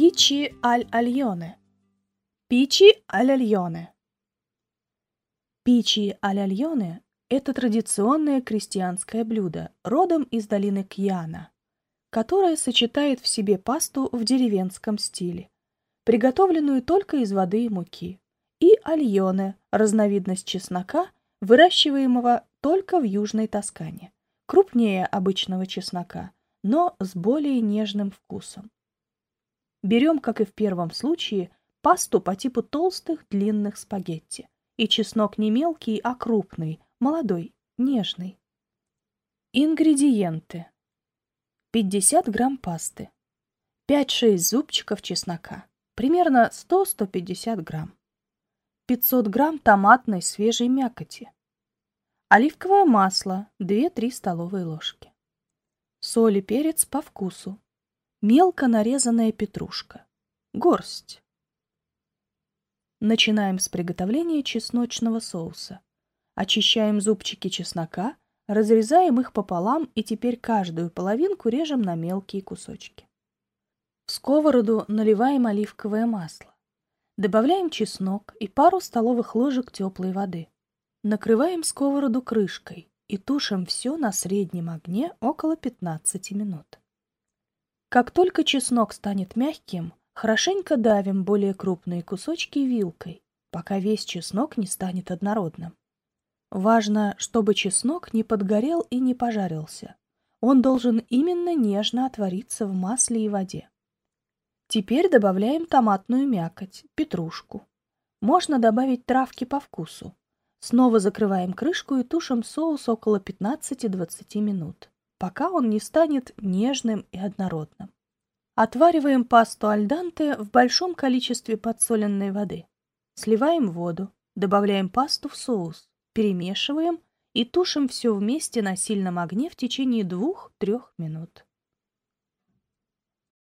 Пичи аль-альоне. Пичи аль-альоне. Пичи аль-альоне – это традиционное крестьянское блюдо, родом из долины Кьяна, которое сочетает в себе пасту в деревенском стиле, приготовленную только из воды и муки, и альоне – разновидность чеснока, выращиваемого только в Южной Тоскане, крупнее обычного чеснока, но с более нежным вкусом. Берем, как и в первом случае, пасту по типу толстых длинных спагетти. И чеснок не мелкий, а крупный, молодой, нежный. Ингредиенты. 50 грамм пасты. 5-6 зубчиков чеснока. Примерно 100-150 грамм. 500 грамм томатной свежей мякоти. Оливковое масло 2-3 столовые ложки. Соль и перец по вкусу мелко нарезанная петрушка. Горсть. Начинаем с приготовления чесночного соуса. Очищаем зубчики чеснока, разрезаем их пополам и теперь каждую половинку режем на мелкие кусочки. В сковороду наливаем оливковое масло. Добавляем чеснок и пару столовых ложек теплой воды. Накрываем сковороду крышкой и тушим все на среднем огне около 15 минут. Как только чеснок станет мягким, хорошенько давим более крупные кусочки вилкой, пока весь чеснок не станет однородным. Важно, чтобы чеснок не подгорел и не пожарился. Он должен именно нежно отвариться в масле и воде. Теперь добавляем томатную мякоть, петрушку. Можно добавить травки по вкусу. Снова закрываем крышку и тушим соус около 15-20 минут пока он не станет нежным и однородным. Отвариваем пасту альданте в большом количестве подсоленной воды. Сливаем воду, добавляем пасту в соус, перемешиваем и тушим все вместе на сильном огне в течение 2-3 минут.